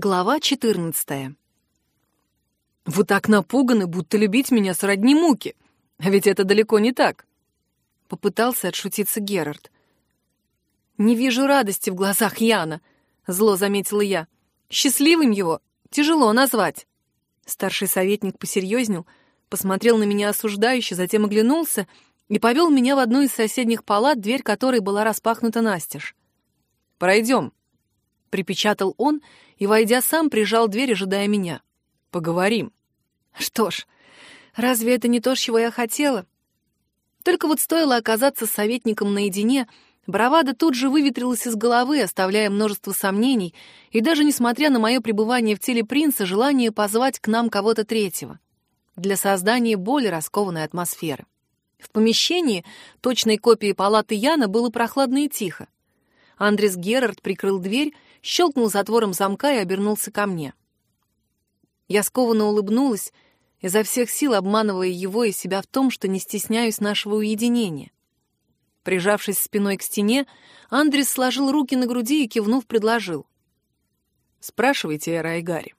Глава 14. «Вы так напуганы, будто любить меня сродни муки. А ведь это далеко не так», — попытался отшутиться Герард. «Не вижу радости в глазах Яна», — зло заметила я. «Счастливым его тяжело назвать». Старший советник посерьезнел, посмотрел на меня осуждающе, затем оглянулся и повел меня в одну из соседних палат, дверь которой была распахнута настежь. «Пройдем», — припечатал он и, войдя сам, прижал дверь, ожидая меня. «Поговорим». Что ж, разве это не то, чего я хотела? Только вот стоило оказаться с советником наедине, бравада тут же выветрилась из головы, оставляя множество сомнений, и даже несмотря на мое пребывание в теле принца, желание позвать к нам кого-то третьего для создания более раскованной атмосферы. В помещении, точной копии палаты Яна, было прохладно и тихо. Андрес Герард прикрыл дверь, щелкнул затвором замка и обернулся ко мне. Я скованно улыбнулась, изо всех сил обманывая его и себя в том, что не стесняюсь нашего уединения. Прижавшись спиной к стене, Андрес сложил руки на груди и, кивнув, предложил. «Спрашивайте, Эра Айгари».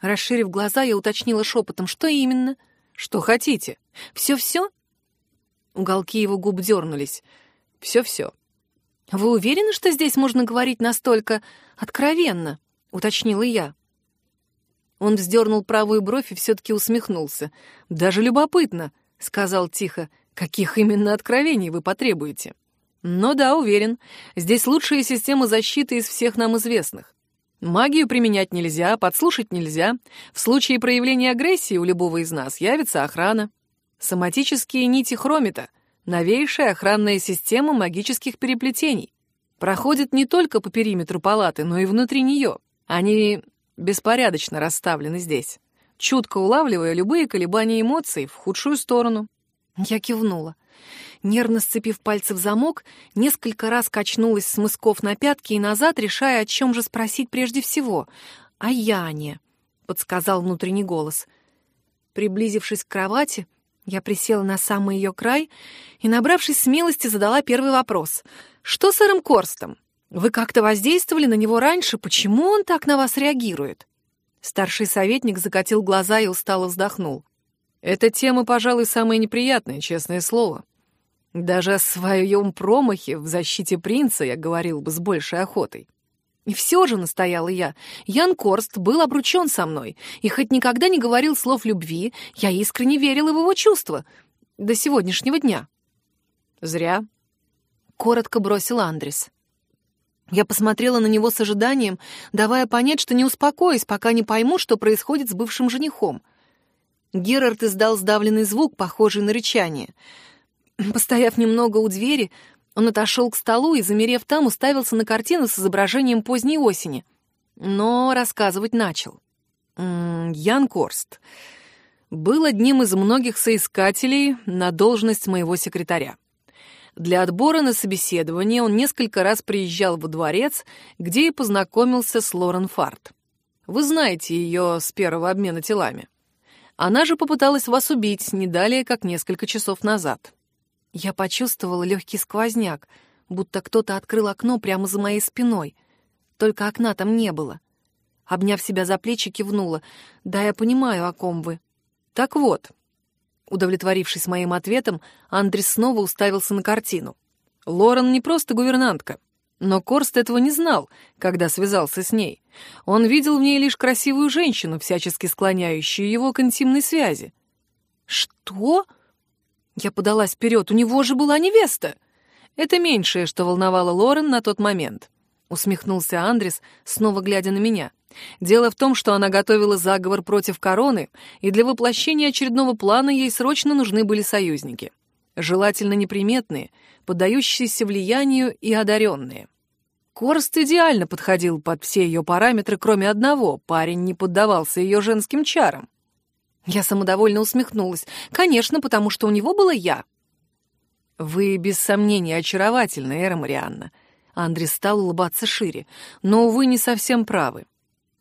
Расширив глаза, я уточнила шепотом, что именно? Что хотите? Все-все? Уголки его губ дернулись. Все-все. «Вы уверены, что здесь можно говорить настолько откровенно?» — уточнила я. Он вздернул правую бровь и все-таки усмехнулся. «Даже любопытно», — сказал тихо, — «каких именно откровений вы потребуете?» «Но да, уверен, здесь лучшая система защиты из всех нам известных. Магию применять нельзя, подслушать нельзя. В случае проявления агрессии у любого из нас явится охрана. Соматические нити хромита — новейшая охранная система магических переплетений. Проходит не только по периметру палаты, но и внутри нее. Они беспорядочно расставлены здесь, чутко улавливая любые колебания эмоций в худшую сторону. Я кивнула. Нервно сцепив пальцы в замок, несколько раз качнулась с мысков на пятки и назад, решая, о чем же спросить прежде всего. «О Яне», — подсказал внутренний голос. Приблизившись к кровати, я присела на самый ее край и, набравшись смелости, задала первый вопрос. «Что с Эром Корстом? Вы как-то воздействовали на него раньше? Почему он так на вас реагирует?» Старший советник закатил глаза и устало вздохнул. «Эта тема, пожалуй, самая неприятная, честное слово. Даже о своем промахе в защите принца я говорил бы с большей охотой. И все же, настояла я, Ян Корст был обручен со мной, и хоть никогда не говорил слов любви, я искренне верила в его чувства. До сегодняшнего дня. Зря. Коротко бросил Андрес. Я посмотрела на него с ожиданием, давая понять, что не успокоюсь, пока не пойму, что происходит с бывшим женихом. Герард издал сдавленный звук, похожий на рычание. Постояв немного у двери, он отошел к столу и, замерев там, уставился на картину с изображением поздней осени. Но рассказывать начал. Ян Корст был одним из многих соискателей на должность моего секретаря. Для отбора на собеседование он несколько раз приезжал во дворец, где и познакомился с Лорен Фарт. Вы знаете ее с первого обмена телами. Она же попыталась вас убить не далее, как несколько часов назад. Я почувствовала легкий сквозняк, будто кто-то открыл окно прямо за моей спиной. Только окна там не было. Обняв себя за плечи, кивнула. «Да, я понимаю, о ком вы». «Так вот». Удовлетворившись моим ответом, Андрес снова уставился на картину. Лорен не просто гувернантка. Но Корст этого не знал, когда связался с ней. Он видел в ней лишь красивую женщину, всячески склоняющую его к интимной связи. «Что?» Я подалась вперед, у него же была невеста. Это меньшее, что волновало Лорен на тот момент. Усмехнулся Андрес, снова глядя на меня. Дело в том, что она готовила заговор против короны, и для воплощения очередного плана ей срочно нужны были союзники. Желательно неприметные, поддающиеся влиянию и одаренные. Корст идеально подходил под все ее параметры, кроме одного — парень не поддавался ее женским чарам. Я самодовольно усмехнулась. Конечно, потому что у него была я. Вы, без сомнения, очаровательны, Эра Марианна. Андрей стал улыбаться шире. Но, увы, не совсем правы.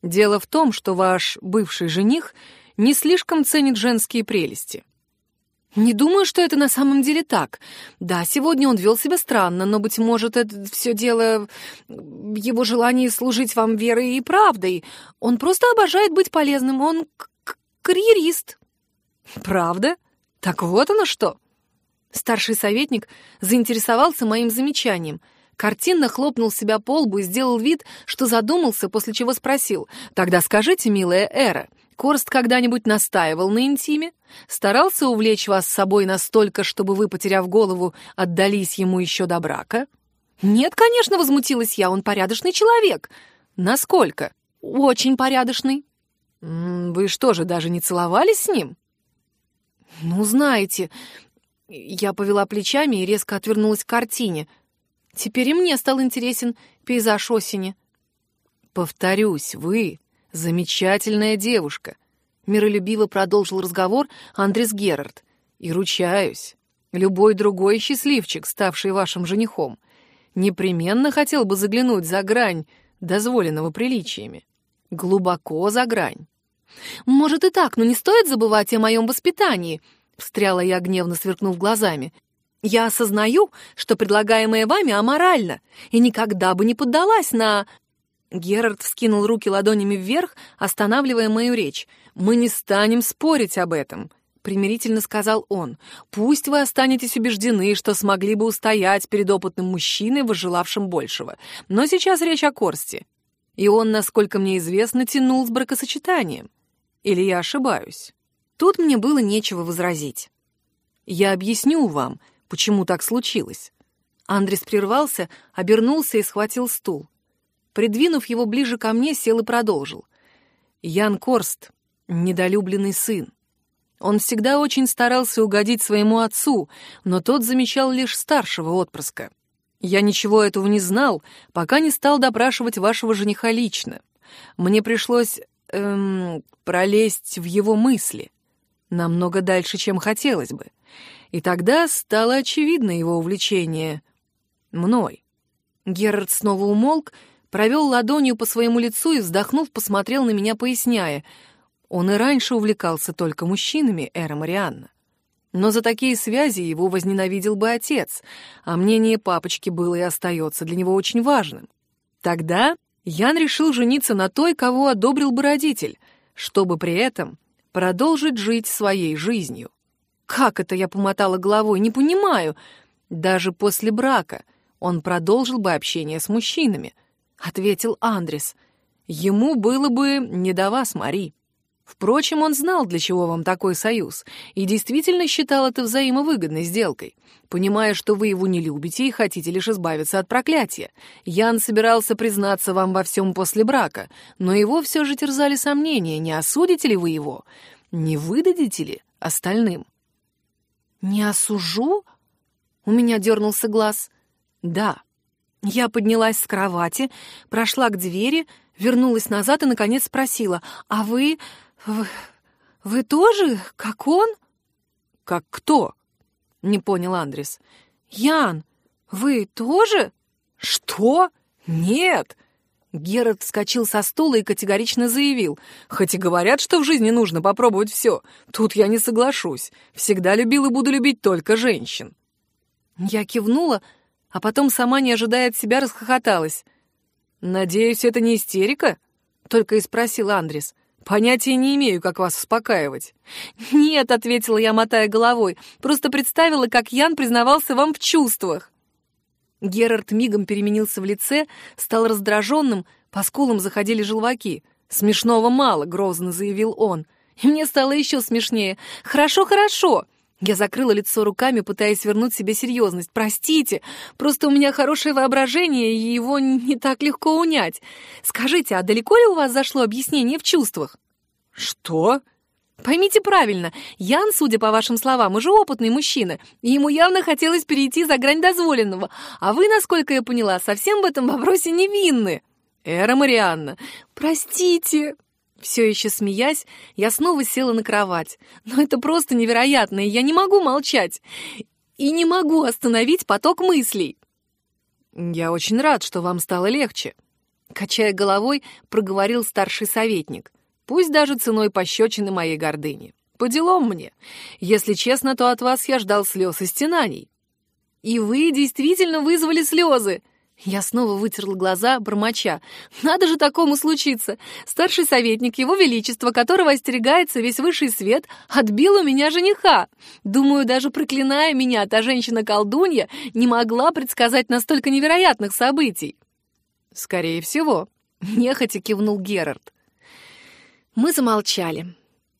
Дело в том, что ваш бывший жених не слишком ценит женские прелести. Не думаю, что это на самом деле так. Да, сегодня он вел себя странно, но, быть может, это все дело его желании служить вам верой и правдой. Он просто обожает быть полезным, он карьерист. Правда? Так вот оно что. Старший советник заинтересовался моим замечанием. Картинно хлопнул себя по лбу и сделал вид, что задумался, после чего спросил. «Тогда скажите, милая Эра, Корст когда-нибудь настаивал на интиме? Старался увлечь вас с собой настолько, чтобы вы, потеряв голову, отдались ему еще до брака? Нет, конечно, возмутилась я, он порядочный человек. Насколько? Очень порядочный. Вы что же, даже не целовались с ним? Ну, знаете, я повела плечами и резко отвернулась к картине. Теперь и мне стал интересен пейзаж осени. Повторюсь, вы замечательная девушка», — миролюбиво продолжил разговор Андрес Герард. «И ручаюсь, любой другой счастливчик, ставший вашим женихом, непременно хотел бы заглянуть за грань дозволенного приличиями. Глубоко за грань. «Может и так, но не стоит забывать о моем воспитании», — встряла я, гневно сверкнув глазами. «Я осознаю, что предлагаемое вами аморально, и никогда бы не поддалась на Герард вскинул руки ладонями вверх, останавливая мою речь. «Мы не станем спорить об этом», — примирительно сказал он. «Пусть вы останетесь убеждены, что смогли бы устоять перед опытным мужчиной, возжелавшим большего. Но сейчас речь о Корсте. И он, насколько мне известно, тянул с бракосочетанием. Или я ошибаюсь?» Тут мне было нечего возразить. «Я объясню вам, почему так случилось». Андрес прервался, обернулся и схватил стул. Придвинув его ближе ко мне, сел и продолжил. Ян Корст — недолюбленный сын. Он всегда очень старался угодить своему отцу, но тот замечал лишь старшего отпрыска. Я ничего этого не знал, пока не стал допрашивать вашего жениха лично. Мне пришлось эм, пролезть в его мысли намного дальше, чем хотелось бы. И тогда стало очевидно его увлечение мной. Герард снова умолк, провел ладонью по своему лицу и, вздохнув, посмотрел на меня, поясняя. Он и раньше увлекался только мужчинами, Эра Марианна. Но за такие связи его возненавидел бы отец, а мнение папочки было и остается для него очень важным. Тогда Ян решил жениться на той, кого одобрил бы родитель, чтобы при этом продолжить жить своей жизнью. Как это я помотала головой, не понимаю. Даже после брака он продолжил бы общение с мужчинами — ответил Андрес. Ему было бы не до вас, Мари. Впрочем, он знал, для чего вам такой союз, и действительно считал это взаимовыгодной сделкой. Понимая, что вы его не любите и хотите лишь избавиться от проклятия, Ян собирался признаться вам во всем после брака, но его все же терзали сомнения, не осудите ли вы его, не выдадите ли остальным. «Не осужу?» — у меня дернулся глаз. «Да, я поднялась с кровати, прошла к двери, вернулась назад и, наконец, спросила, «А вы... вы, вы тоже, как он?» «Как кто?» — не понял Андрес. «Ян, вы тоже?» «Что? Нет!» Герард вскочил со стула и категорично заявил. «Хоть и говорят, что в жизни нужно попробовать все, тут я не соглашусь. Всегда любил и буду любить только женщин». Я кивнула, — а потом сама, не ожидая от себя, расхохоталась. «Надеюсь, это не истерика?» — только и спросил Андрес. «Понятия не имею, как вас успокаивать». «Нет», — ответила я, мотая головой, «просто представила, как Ян признавался вам в чувствах». Герард мигом переменился в лице, стал раздраженным, по скулам заходили желваки. «Смешного мало», — грозно заявил он. И мне стало еще смешнее. «Хорошо, хорошо. Я закрыла лицо руками, пытаясь вернуть себе серьезность. «Простите, просто у меня хорошее воображение, и его не так легко унять. Скажите, а далеко ли у вас зашло объяснение в чувствах?» «Что?» «Поймите правильно, Ян, судя по вашим словам, уже опытный мужчина, и ему явно хотелось перейти за грань дозволенного, а вы, насколько я поняла, совсем в этом вопросе невинны». «Эра Марианна, простите!» Все еще смеясь, я снова села на кровать. Но это просто невероятно, и я не могу молчать. И не могу остановить поток мыслей. «Я очень рад, что вам стало легче», — качая головой, проговорил старший советник. «Пусть даже ценой пощечины моей гордыни. по делам мне. Если честно, то от вас я ждал слез и стенаний». «И вы действительно вызвали слезы!» Я снова вытерла глаза, бормоча. «Надо же такому случиться! Старший советник, его величество, которого остерегается весь высший свет, отбил у меня жениха! Думаю, даже проклиная меня, та женщина-колдунья не могла предсказать настолько невероятных событий!» «Скорее всего», — нехотя кивнул Герард. Мы замолчали.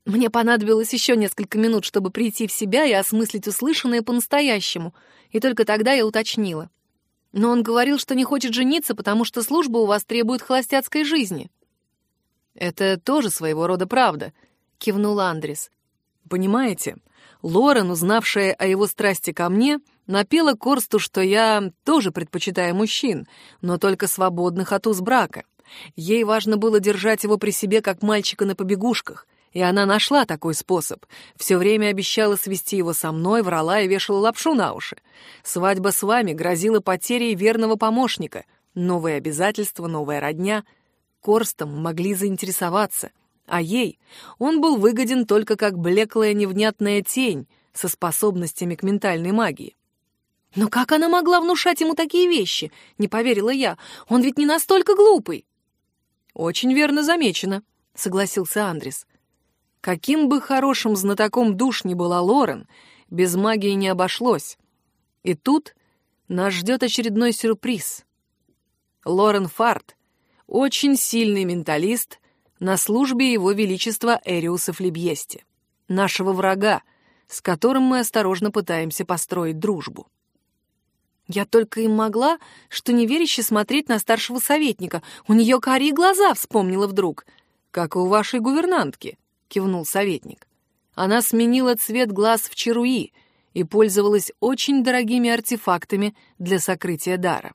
Мне понадобилось еще несколько минут, чтобы прийти в себя и осмыслить услышанное по-настоящему, и только тогда я уточнила — но он говорил, что не хочет жениться, потому что служба у вас требует холостяцкой жизни. Это тоже своего рода правда, кивнул Андрес. Понимаете, Лорен, узнавшая о его страсти ко мне, напела Корсту, что я тоже предпочитаю мужчин, но только свободных от уз брака. Ей важно было держать его при себе как мальчика на побегушках, и она нашла такой способ. Все время обещала свести его со мной, врала и вешала лапшу на уши. Свадьба с вами грозила потерей верного помощника. Новые обязательства, новая родня. Корстом могли заинтересоваться. А ей он был выгоден только как блеклая невнятная тень со способностями к ментальной магии. «Но как она могла внушать ему такие вещи?» — не поверила я. «Он ведь не настолько глупый». «Очень верно замечено», — согласился Андрес. Каким бы хорошим знатоком душ ни была Лорен, без магии не обошлось. И тут нас ждет очередной сюрприз. Лорен Фарт — очень сильный менталист на службе его величества Эриуса Флебьести, нашего врага, с которым мы осторожно пытаемся построить дружбу. Я только и могла, что неверяще смотреть на старшего советника. У нее карие глаза, вспомнила вдруг, как и у вашей гувернантки кивнул советник. Она сменила цвет глаз в чаруи и пользовалась очень дорогими артефактами для сокрытия дара.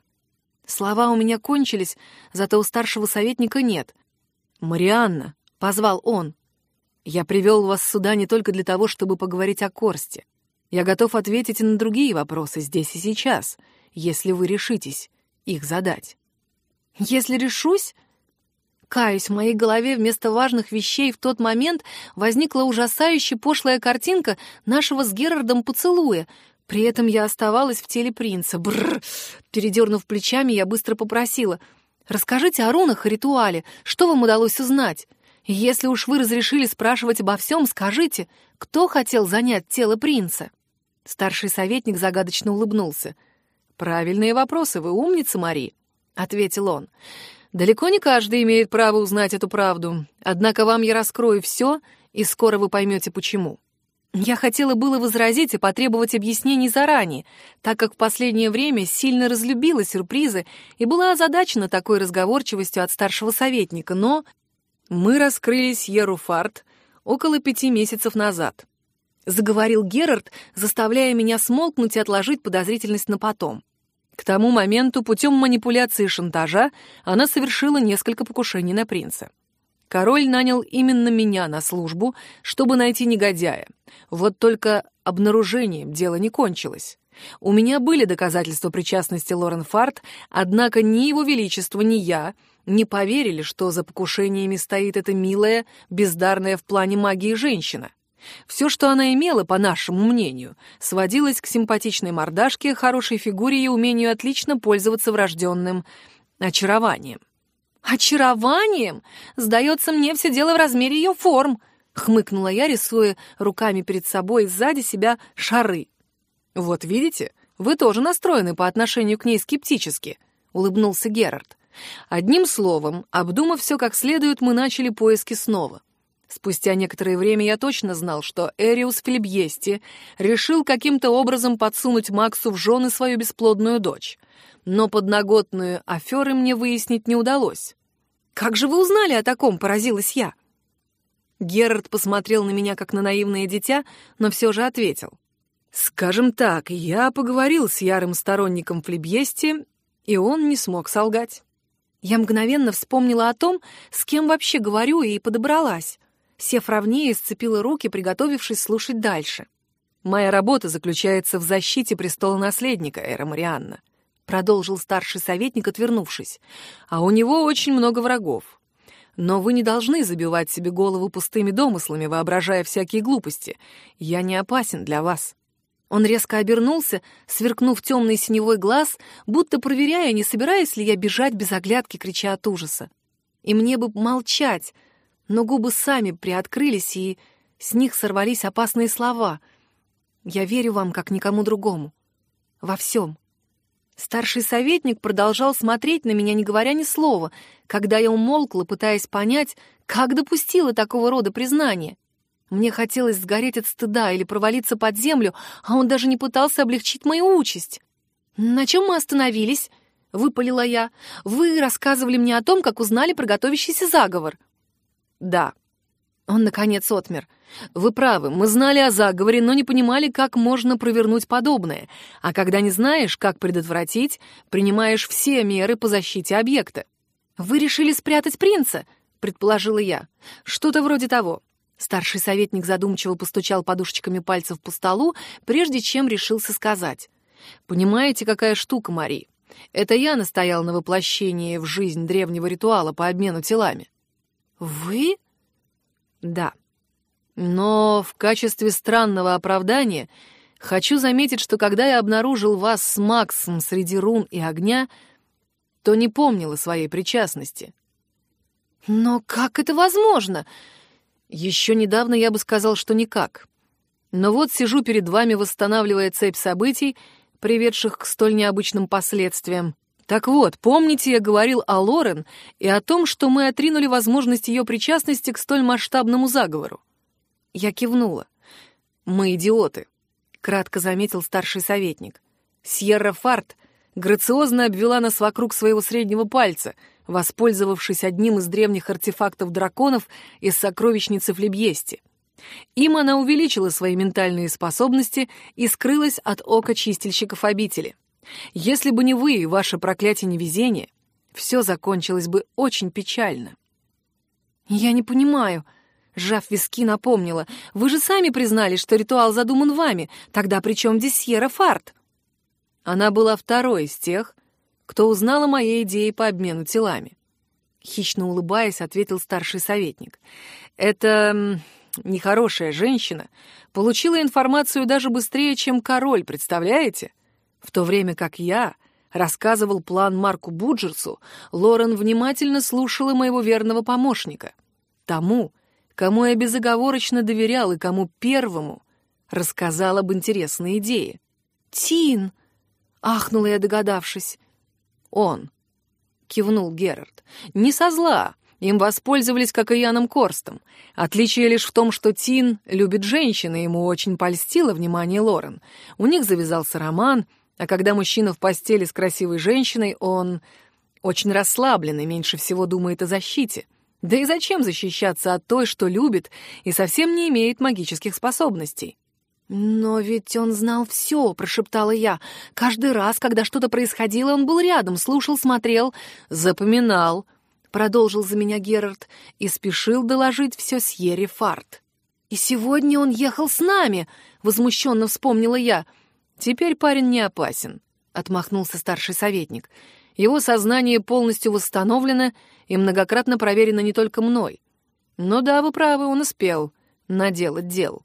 Слова у меня кончились, зато у старшего советника нет. «Марианна», — позвал он, — «я привел вас сюда не только для того, чтобы поговорить о Корсте. Я готов ответить на другие вопросы здесь и сейчас, если вы решитесь их задать». «Если решусь?» Каюсь, в моей голове вместо важных вещей в тот момент возникла ужасающая пошлая картинка нашего с Герардом поцелуя. При этом я оставалась в теле принца. Бррр! Передернув плечами, я быстро попросила. «Расскажите о рунах и ритуале. Что вам удалось узнать? Если уж вы разрешили спрашивать обо всем, скажите, кто хотел занять тело принца?» Старший советник загадочно улыбнулся. «Правильные вопросы, вы умница, Мари», — ответил он. Далеко не каждый имеет право узнать эту правду, однако вам я раскрою все, и скоро вы поймете, почему. Я хотела было возразить и потребовать объяснений заранее, так как в последнее время сильно разлюбила сюрпризы и была озадачена такой разговорчивостью от старшего советника, но мы раскрыли Сьеру Фарт около пяти месяцев назад. Заговорил Герард, заставляя меня смолкнуть и отложить подозрительность на потом. К тому моменту путем манипуляции и шантажа она совершила несколько покушений на принца. Король нанял именно меня на службу, чтобы найти негодяя. Вот только обнаружением дело не кончилось. У меня были доказательства причастности Лорен Фарт, однако ни его величество, ни я не поверили, что за покушениями стоит эта милая, бездарная в плане магии женщина. Все, что она имела, по нашему мнению, сводилось к симпатичной мордашке, хорошей фигуре и умению отлично пользоваться врожденным очарованием. «Очарованием? Сдается мне все дело в размере ее форм», — хмыкнула я, рисуя руками перед собой сзади себя шары. «Вот видите, вы тоже настроены по отношению к ней скептически», — улыбнулся Герард. Одним словом, обдумав все как следует, мы начали поиски снова. Спустя некоторое время я точно знал, что Эриус Филибьести решил каким-то образом подсунуть Максу в жены свою бесплодную дочь. Но подноготную аферы мне выяснить не удалось. «Как же вы узнали о таком?» — поразилась я. Герард посмотрел на меня как на наивное дитя, но все же ответил. «Скажем так, я поговорил с ярым сторонником Флебьести, и он не смог солгать». Я мгновенно вспомнила о том, с кем вообще говорю, и подобралась. Сев ровнее, сцепила руки, приготовившись слушать дальше. «Моя работа заключается в защите престола наследника, Эра Марианна», продолжил старший советник, отвернувшись. «А у него очень много врагов. Но вы не должны забивать себе голову пустыми домыслами, воображая всякие глупости. Я не опасен для вас». Он резко обернулся, сверкнув темный синевой глаз, будто проверяя, не собираюсь ли я бежать без оглядки, крича от ужаса. И мне бы молчать, но губы сами приоткрылись, и с них сорвались опасные слова. «Я верю вам, как никому другому. Во всем». Старший советник продолжал смотреть на меня, не говоря ни слова, когда я умолкла, пытаясь понять, как допустила такого рода признание. Мне хотелось сгореть от стыда или провалиться под землю, а он даже не пытался облегчить мою участь. «На чем мы остановились?» — выпалила я. «Вы рассказывали мне о том, как узнали про готовящийся заговор». «Да». Он, наконец, отмер. Вы правы, мы знали о заговоре, но не понимали, как можно провернуть подобное. А когда не знаешь, как предотвратить, принимаешь все меры по защите объекта. Вы решили спрятать принца, предположила я. Что-то вроде того. Старший советник задумчиво постучал подушечками пальцев по столу, прежде чем решился сказать. «Понимаете, какая штука, Мари? Это я настоял на воплощении в жизнь древнего ритуала по обмену телами». «Вы?» «Да», но в качестве странного оправдания хочу заметить, что когда я обнаружил вас с Максом среди рун и огня, то не помнила своей причастности. Но как это возможно? Еще недавно я бы сказал, что никак. Но вот сижу перед вами, восстанавливая цепь событий, приведших к столь необычным последствиям. Так вот, помните, я говорил о Лорен и о том, что мы отринули возможность ее причастности к столь масштабному заговору. Я кивнула. «Мы идиоты», — кратко заметил старший советник. Сьерра Фарт грациозно обвела нас вокруг своего среднего пальца, воспользовавшись одним из древних артефактов драконов из сокровищницы в Лебьесте. Им она увеличила свои ментальные способности и скрылась от ока чистильщиков обители. Если бы не вы и ваше проклятие невезения, все закончилось бы очень печально. «Я не понимаю», Сжав виски, напомнила. «Вы же сами признали, что ритуал задуман вами. Тогда при чем здесь Сьерра Фарт?» Она была второй из тех, кто узнал о моей идее по обмену телами. Хищно улыбаясь, ответил старший советник. «Это нехорошая женщина получила информацию даже быстрее, чем король, представляете? В то время как я рассказывал план Марку Буджерсу, Лорен внимательно слушала моего верного помощника. Тому, кому я безоговорочно доверял и кому первому рассказал об интересной идее. «Тин!» — ахнула я, догадавшись. «Он!» — кивнул Герард. «Не со зла!» Им воспользовались, как и Яном Корстом. Отличие лишь в том, что Тин любит женщин, и ему очень польстило внимание Лорен. У них завязался роман, а когда мужчина в постели с красивой женщиной, он очень расслабленный, меньше всего думает о защите. Да и зачем защищаться от той, что любит и совсем не имеет магических способностей? «Но ведь он знал все», — прошептала я. «Каждый раз, когда что-то происходило, он был рядом, слушал, смотрел, запоминал», — продолжил за меня Герард и спешил доложить все Сьерри Фарт. «И сегодня он ехал с нами», — возмущенно вспомнила я. «Теперь парень не опасен», — отмахнулся старший советник. Его сознание полностью восстановлено и многократно проверено не только мной. Но да, вы правы, он успел наделать дел.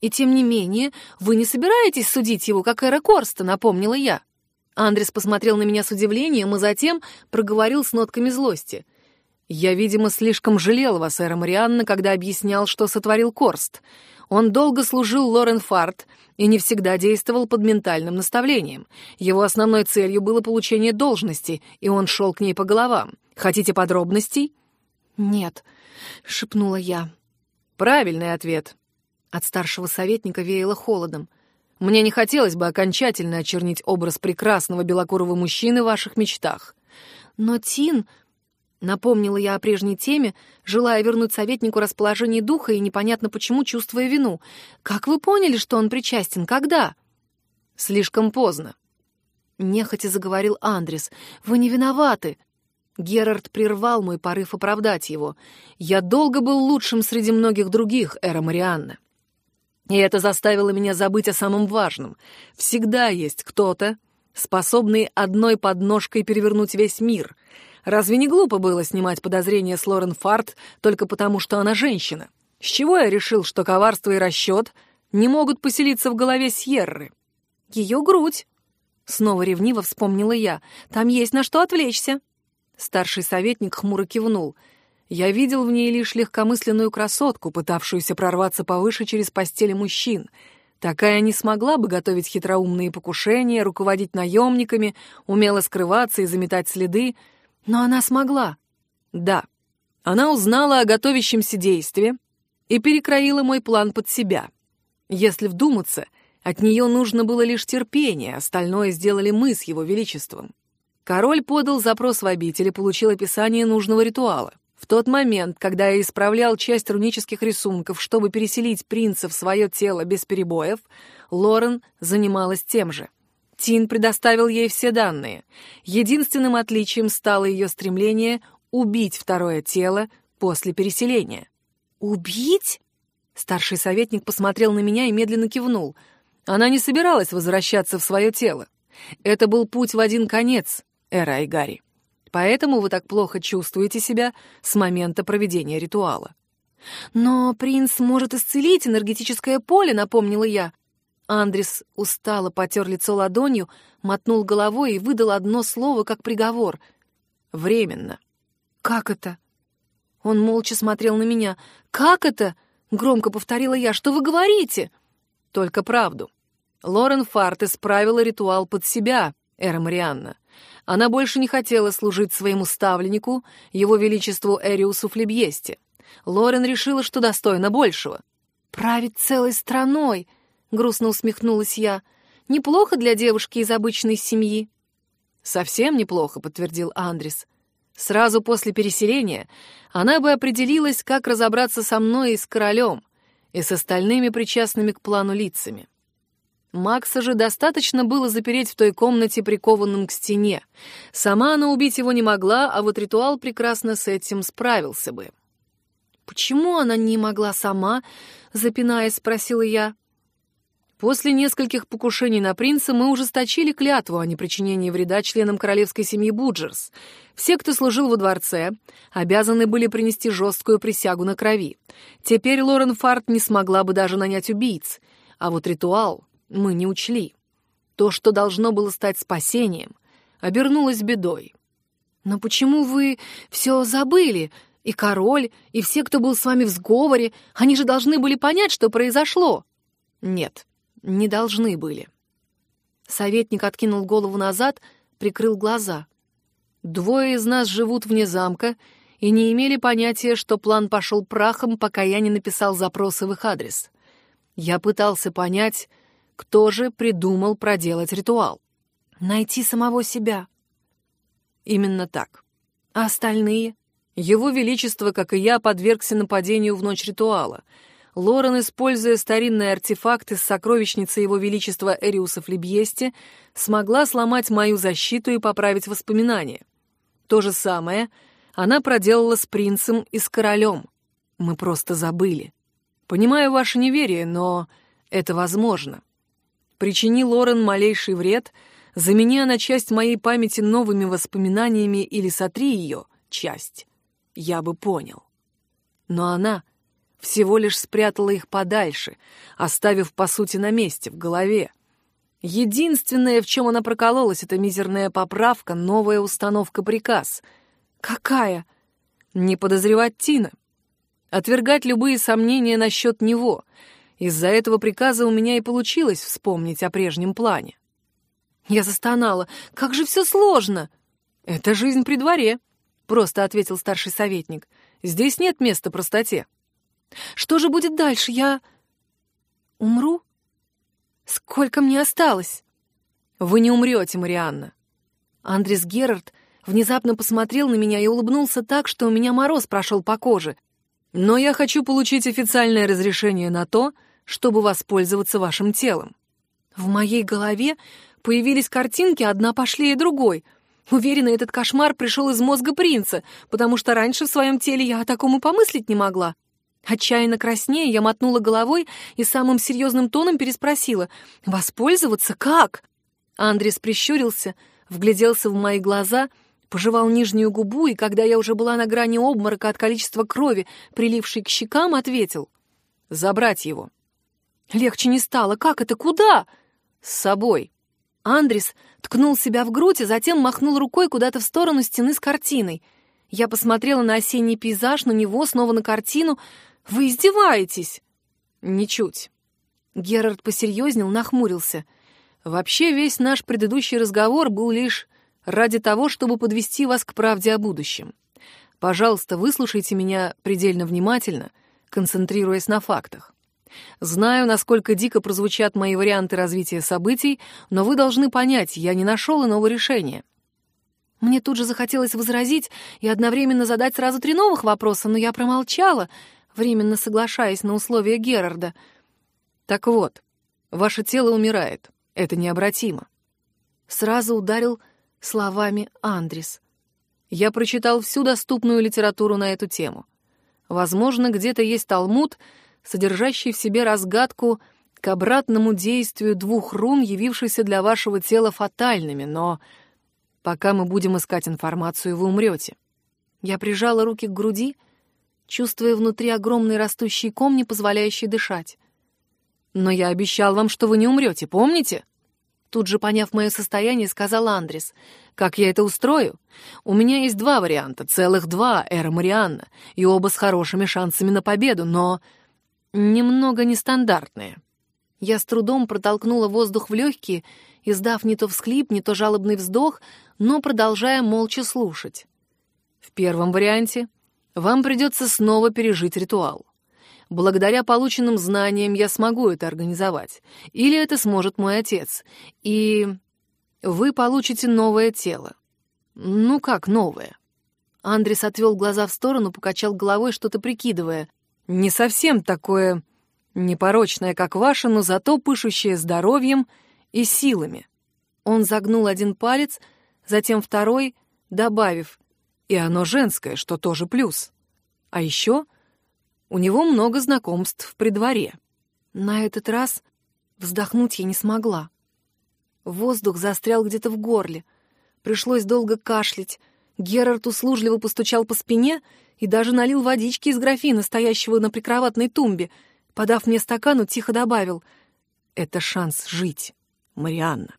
И тем не менее, вы не собираетесь судить его, как Эра Корста, напомнила я. Андрес посмотрел на меня с удивлением и затем проговорил с нотками злости. «Я, видимо, слишком жалел вас, Эра Марианна, когда объяснял, что сотворил Корст. Он долго служил Лорен Фарт и не всегда действовал под ментальным наставлением. Его основной целью было получение должности, и он шел к ней по головам. Хотите подробностей?» «Нет», — шепнула я. «Правильный ответ». От старшего советника веяло холодом. «Мне не хотелось бы окончательно очернить образ прекрасного белокурого мужчины в ваших мечтах. Но Тин Напомнила я о прежней теме, желая вернуть советнику расположение духа и непонятно почему чувствуя вину. «Как вы поняли, что он причастен? Когда?» «Слишком поздно». Нехотя заговорил Андрес. «Вы не виноваты». Герард прервал мой порыв оправдать его. «Я долго был лучшим среди многих других, Эра Марианна. И это заставило меня забыть о самом важном. Всегда есть кто-то, способный одной подножкой перевернуть весь мир — Разве не глупо было снимать подозрения с Лорен Фарт только потому, что она женщина? С чего я решил, что коварство и расчет не могут поселиться в голове Сьерры? Ее грудь. Снова ревниво вспомнила я. Там есть на что отвлечься. Старший советник хмуро кивнул. Я видел в ней лишь легкомысленную красотку, пытавшуюся прорваться повыше через постели мужчин. Такая не смогла бы готовить хитроумные покушения, руководить наемниками, умело скрываться и заметать следы, но она смогла. Да, она узнала о готовящемся действии и перекроила мой план под себя. Если вдуматься, от нее нужно было лишь терпение, остальное сделали мы с его величеством. Король подал запрос в обитель и получил описание нужного ритуала. В тот момент, когда я исправлял часть рунических рисунков, чтобы переселить принца в свое тело без перебоев, Лорен занималась тем же. Тин предоставил ей все данные. Единственным отличием стало ее стремление убить второе тело после переселения. «Убить?» Старший советник посмотрел на меня и медленно кивнул. Она не собиралась возвращаться в свое тело. Это был путь в один конец, Эра и Гарри. Поэтому вы так плохо чувствуете себя с момента проведения ритуала. «Но принц может исцелить энергетическое поле», — напомнила я. Андрис устало потер лицо ладонью, мотнул головой и выдал одно слово как приговор. «Временно». «Как это?» Он молча смотрел на меня. «Как это?» — громко повторила я. «Что вы говорите?» «Только правду. Лорен Фарт исправила ритуал под себя, Эра Марианна. Она больше не хотела служить своему ставленнику, его величеству Эриусу Флебьесте. Лорен решила, что достойна большего. «Править целой страной!» — грустно усмехнулась я. «Неплохо для девушки из обычной семьи». «Совсем неплохо», — подтвердил Андрис. Сразу после переселения она бы определилась, как разобраться со мной и с королем, и с остальными причастными к плану лицами. Макса же достаточно было запереть в той комнате, прикованным к стене. Сама она убить его не могла, а вот ритуал прекрасно с этим справился бы. «Почему она не могла сама?» — запинаясь, спросила я. После нескольких покушений на принца мы ужесточили клятву о непричинении вреда членам королевской семьи Буджерс. Все, кто служил во дворце, обязаны были принести жесткую присягу на крови. Теперь Лорен Фарт не смогла бы даже нанять убийц. А вот ритуал мы не учли. То, что должно было стать спасением, обернулось бедой. «Но почему вы все забыли? И король, и все, кто был с вами в сговоре, они же должны были понять, что произошло». «Нет, не должны были. Советник откинул голову назад, прикрыл глаза. Двое из нас живут вне замка и не имели понятия, что план пошел прахом, пока я не написал запросы в их адрес. Я пытался понять, кто же придумал проделать ритуал. Найти самого себя. Именно так. А остальные? Его Величество, как и я, подвергся нападению в ночь ритуала — Лорен, используя старинные артефакты с сокровищницы Его Величества Эриуса Флебьесте, смогла сломать мою защиту и поправить воспоминания. То же самое она проделала с принцем и с королем. Мы просто забыли. Понимаю ваше неверие, но это возможно. Причини Лорен малейший вред, замени на часть моей памяти новыми воспоминаниями или сотри ее, часть, я бы понял. Но она всего лишь спрятала их подальше, оставив, по сути, на месте, в голове. Единственное, в чем она прокололась, это мизерная поправка, новая установка-приказ. Какая? Не подозревать Тина. Отвергать любые сомнения насчет него. Из-за этого приказа у меня и получилось вспомнить о прежнем плане. Я застонала. «Как же все сложно!» «Это жизнь при дворе», — просто ответил старший советник. «Здесь нет места простоте». Что же будет дальше? Я умру? Сколько мне осталось? Вы не умрете, Марианна. Андрес Герард внезапно посмотрел на меня и улыбнулся так, что у меня мороз прошел по коже. Но я хочу получить официальное разрешение на то, чтобы воспользоваться вашим телом. В моей голове появились картинки, одна пошлее другой. Уверена, этот кошмар пришел из мозга принца, потому что раньше в своем теле я о таком и помыслить не могла. Отчаянно краснея, я мотнула головой и самым серьезным тоном переспросила. «Воспользоваться? Как?» Андрес прищурился, вгляделся в мои глаза, пожевал нижнюю губу, и когда я уже была на грани обморока от количества крови, прилившей к щекам, ответил. «Забрать его». Легче не стало. «Как это? Куда?» «С собой». Андрис ткнул себя в грудь, а затем махнул рукой куда-то в сторону стены с картиной. Я посмотрела на осенний пейзаж, на него, снова на картину. «Вы издеваетесь?» «Ничуть». Герард посерьезнел, нахмурился. «Вообще весь наш предыдущий разговор был лишь ради того, чтобы подвести вас к правде о будущем. Пожалуйста, выслушайте меня предельно внимательно, концентрируясь на фактах. Знаю, насколько дико прозвучат мои варианты развития событий, но вы должны понять, я не нашел иного решения. Мне тут же захотелось возразить и одновременно задать сразу три новых вопроса, но я промолчала, временно соглашаясь на условия Герарда. Так вот, ваше тело умирает. Это необратимо. Сразу ударил словами Андрис. Я прочитал всю доступную литературу на эту тему. Возможно, где-то есть Талмуд, содержащий в себе разгадку к обратному действию двух рун, явившихся для вашего тела фатальными, но пока мы будем искать информацию, вы умрете. Я прижала руки к груди, чувствуя внутри огромный растущий ком, не позволяющий дышать. «Но я обещал вам, что вы не умрете, помните?» Тут же, поняв мое состояние, сказал Андрес. «Как я это устрою? У меня есть два варианта, целых два, Эра Марианна, и оба с хорошими шансами на победу, но немного нестандартные». Я с трудом протолкнула воздух в легкие, издав не то всхлип, не то жалобный вздох, но продолжая молча слушать. В первом варианте вам придется снова пережить ритуал. Благодаря полученным знаниям я смогу это организовать. Или это сможет мой отец. И вы получите новое тело. Ну как новое? Андрес отвел глаза в сторону, покачал головой, что-то прикидывая. Не совсем такое непорочное, как ваше, но зато пышущее здоровьем и силами. Он загнул один палец, затем второй, добавив, и оно женское, что тоже плюс. А еще у него много знакомств при дворе. На этот раз вздохнуть я не смогла. Воздух застрял где-то в горле. Пришлось долго кашлять. Герард услужливо постучал по спине и даже налил водички из графина, стоящего на прикроватной тумбе. Подав мне стакану, тихо добавил. «Это шанс жить, Марианна».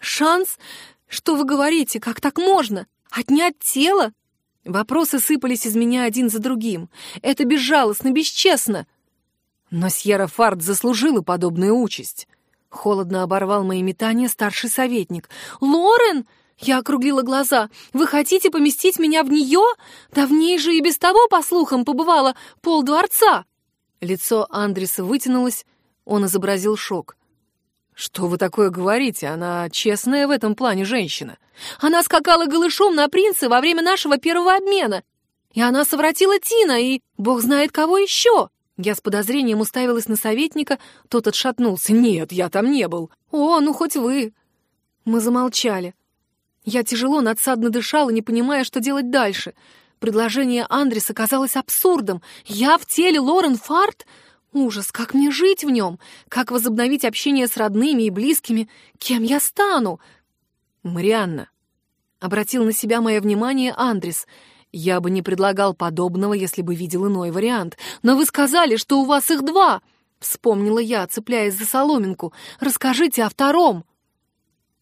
«Шанс? Что вы говорите? Как так можно? Отнять тело? Вопросы сыпались из меня один за другим. Это безжалостно, бесчестно. Но Сьерра Фарт заслужила подобную участь. Холодно оборвал мои метания старший советник. «Лорен!» Я округлила глаза. «Вы хотите поместить меня в нее? Да в ней же и без того, по слухам, побывало пол дворца!» Лицо Андреса вытянулось, он изобразил шок. «Что вы такое говорите? Она честная в этом плане женщина. Она скакала голышом на принца во время нашего первого обмена. И она совратила Тина, и бог знает кого еще!» Я с подозрением уставилась на советника, тот отшатнулся. «Нет, я там не был». «О, ну хоть вы!» Мы замолчали. Я тяжело надсадно дышала, не понимая, что делать дальше. Предложение Андреса казалось абсурдом. «Я в теле Лорен Фарт?» Ужас, как мне жить в нем? Как возобновить общение с родными и близкими? Кем я стану? Марианна. Обратил на себя мое внимание Андрес. Я бы не предлагал подобного, если бы видел иной вариант. Но вы сказали, что у вас их два. Вспомнила я, цепляясь за соломинку. Расскажите о втором.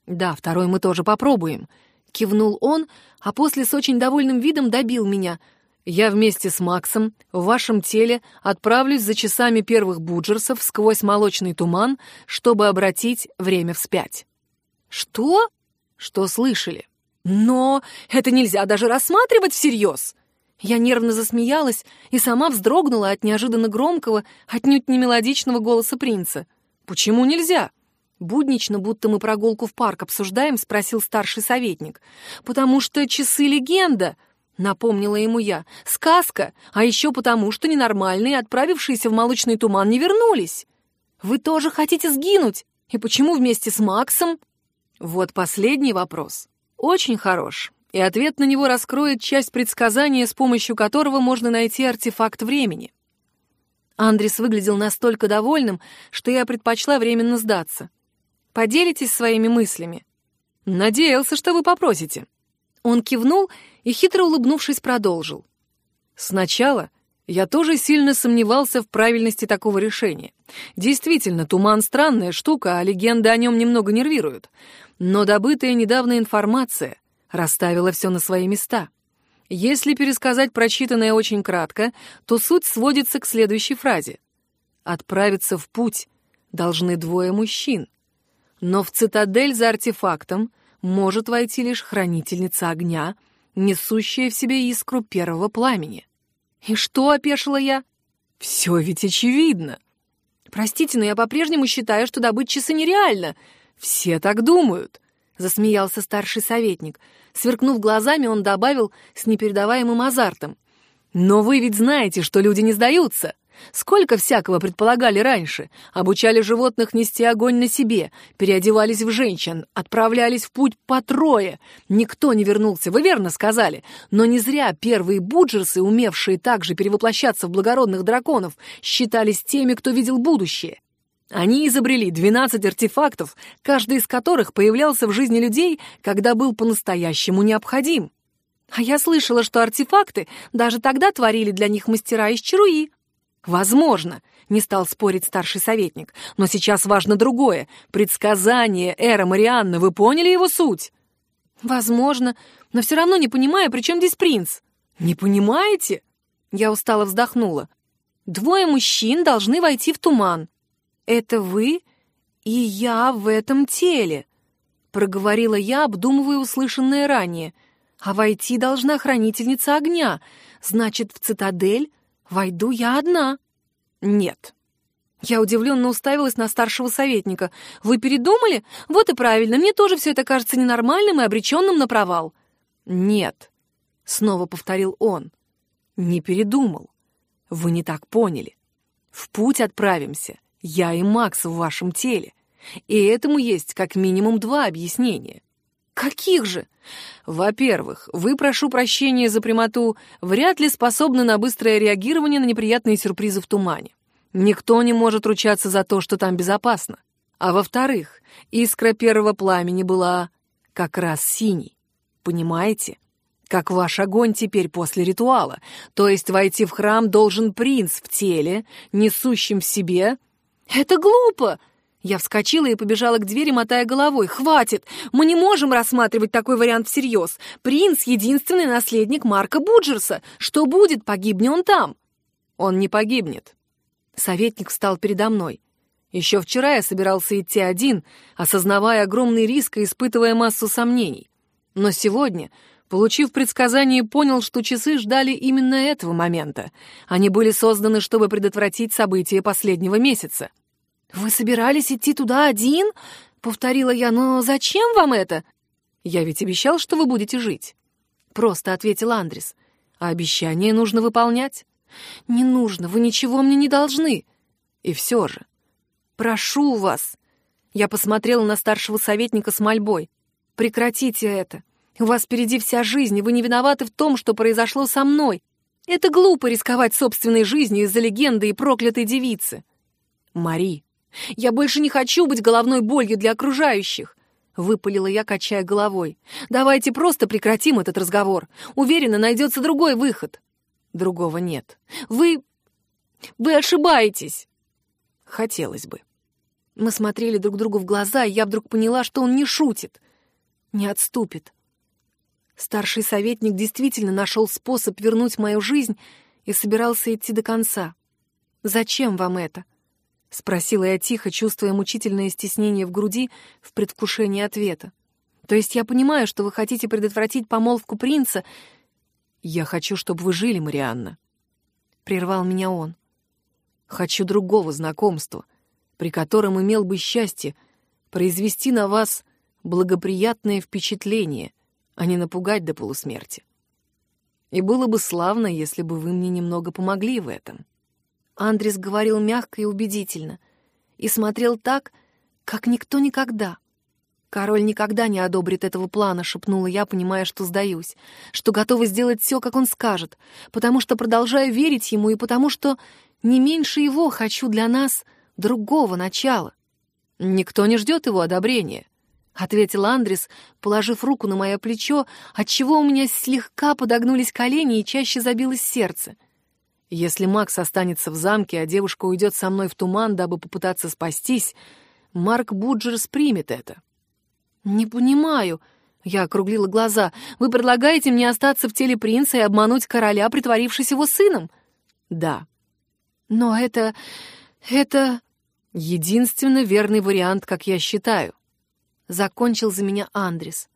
Да, второй мы тоже попробуем. Кивнул он, а после с очень довольным видом добил меня — я вместе с Максом в вашем теле отправлюсь за часами первых буджерсов сквозь молочный туман, чтобы обратить время вспять. Что? Что слышали? Но это нельзя даже рассматривать всерьез. Я нервно засмеялась и сама вздрогнула от неожиданно громкого, отнюдь не мелодичного голоса принца. Почему нельзя? Буднично, будто мы прогулку в парк обсуждаем, спросил старший советник. «Потому что часы легенда», Напомнила ему я. «Сказка, а еще потому, что ненормальные, отправившиеся в молочный туман, не вернулись. Вы тоже хотите сгинуть? И почему вместе с Максом?» Вот последний вопрос. Очень хорош, и ответ на него раскроет часть предсказания, с помощью которого можно найти артефакт времени. Андрис выглядел настолько довольным, что я предпочла временно сдаться. «Поделитесь своими мыслями?» «Надеялся, что вы попросите», Он кивнул и, хитро улыбнувшись, продолжил. «Сначала я тоже сильно сомневался в правильности такого решения. Действительно, туман — странная штука, а легенды о нем немного нервируют. Но добытая недавно информация расставила все на свои места. Если пересказать прочитанное очень кратко, то суть сводится к следующей фразе. «Отправиться в путь должны двое мужчин, но в цитадель за артефактом может войти лишь хранительница огня, несущая в себе искру первого пламени». «И что?» — опешила я. «Все ведь очевидно». «Простите, но я по-прежнему считаю, что добыть часы нереально». «Все так думают», — засмеялся старший советник. Сверкнув глазами, он добавил с непередаваемым азартом. «Но вы ведь знаете, что люди не сдаются. Сколько всякого предполагали раньше. Обучали животных нести огонь на себе, переодевались в женщин, отправлялись в путь по трое. Никто не вернулся, вы верно сказали. Но не зря первые буджерсы, умевшие также перевоплощаться в благородных драконов, считались теми, кто видел будущее. Они изобрели 12 артефактов, каждый из которых появлялся в жизни людей, когда был по-настоящему необходим. А я слышала, что артефакты даже тогда творили для них мастера из чаруи. Возможно, не стал спорить старший советник, но сейчас важно другое. Предсказание Эра Марианны, вы поняли его суть? Возможно, но все равно не понимаю, при чем здесь принц. Не понимаете? Я устало вздохнула. Двое мужчин должны войти в туман. Это вы и я в этом теле, проговорила я, обдумывая услышанное ранее. А войти должна хранительница огня. Значит, в цитадель Войду я одна. Нет. Я удивленно уставилась на старшего советника. Вы передумали? Вот и правильно, мне тоже все это кажется ненормальным и обреченным на провал. Нет, снова повторил он. Не передумал. Вы не так поняли. В путь отправимся. Я и Макс в вашем теле. И этому есть как минимум два объяснения. Каких же? Во-первых, вы, прошу прощения за прямоту, вряд ли способны на быстрое реагирование на неприятные сюрпризы в тумане. Никто не может ручаться за то, что там безопасно. А во-вторых, искра первого пламени была как раз синей. Понимаете? Как ваш огонь теперь после ритуала. То есть войти в храм должен принц в теле, несущим в себе... «Это глупо!» Я вскочила и побежала к двери, мотая головой. «Хватит! Мы не можем рассматривать такой вариант всерьез. Принц — единственный наследник Марка Буджерса. Что будет, погибнет он там?» «Он не погибнет». Советник встал передо мной. Еще вчера я собирался идти один, осознавая огромный риск и испытывая массу сомнений. Но сегодня, получив предсказание, понял, что часы ждали именно этого момента. Они были созданы, чтобы предотвратить события последнего месяца. «Вы собирались идти туда один?» — повторила я. «Но зачем вам это?» «Я ведь обещал, что вы будете жить», — просто ответил Андрес. «А обещание нужно выполнять». «Не нужно, вы ничего мне не должны». «И все же». «Прошу вас». Я посмотрела на старшего советника с мольбой. «Прекратите это. У вас впереди вся жизнь, и вы не виноваты в том, что произошло со мной. Это глупо рисковать собственной жизнью из-за легенды и проклятой девицы». «Мари, я больше не хочу быть головной болью для окружающих!» Выпалила я, качая головой. «Давайте просто прекратим этот разговор. Уверена, найдется другой выход». «Другого нет. Вы... вы ошибаетесь!» «Хотелось бы». Мы смотрели друг другу в глаза, и я вдруг поняла, что он не шутит, не отступит. Старший советник действительно нашел способ вернуть мою жизнь и собирался идти до конца. «Зачем вам это?» — спросила я тихо, чувствуя мучительное стеснение в груди в предвкушении ответа. «То есть я понимаю, что вы хотите предотвратить помолвку принца...» «Я хочу, чтобы вы жили, Марианна», — прервал меня он. «Хочу другого знакомства, при котором имел бы счастье произвести на вас благоприятное впечатление, а не напугать до полусмерти. И было бы славно, если бы вы мне немного помогли в этом». Андрес говорил мягко и убедительно. И смотрел так, как никто никогда. «Король никогда не одобрит этого плана», — шепнула я, понимая, что сдаюсь, что готова сделать все, как он скажет, потому что продолжаю верить ему и потому что не меньше его хочу для нас другого начала. Никто не ждет его одобрения. ответил Андрес, положив руку на мое плечо, отчего у меня слегка подогнулись колени и чаще забилось сердце. Если Макс останется в замке, а девушка уйдет со мной в туман, дабы попытаться спастись, Марк Буджерс примет это. «Не понимаю», — я округлила глаза. «Вы предлагаете мне остаться в теле принца и обмануть короля, притворившись его сыном?» «Да». «Но это... это...» «Единственно верный вариант, как я считаю», — закончил за меня Андрес.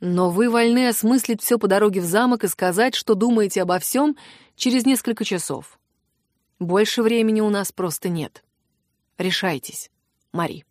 «Но вы вольны осмыслить все по дороге в замок и сказать, что думаете обо всем через несколько часов. Больше времени у нас просто нет. Решайтесь, Мари».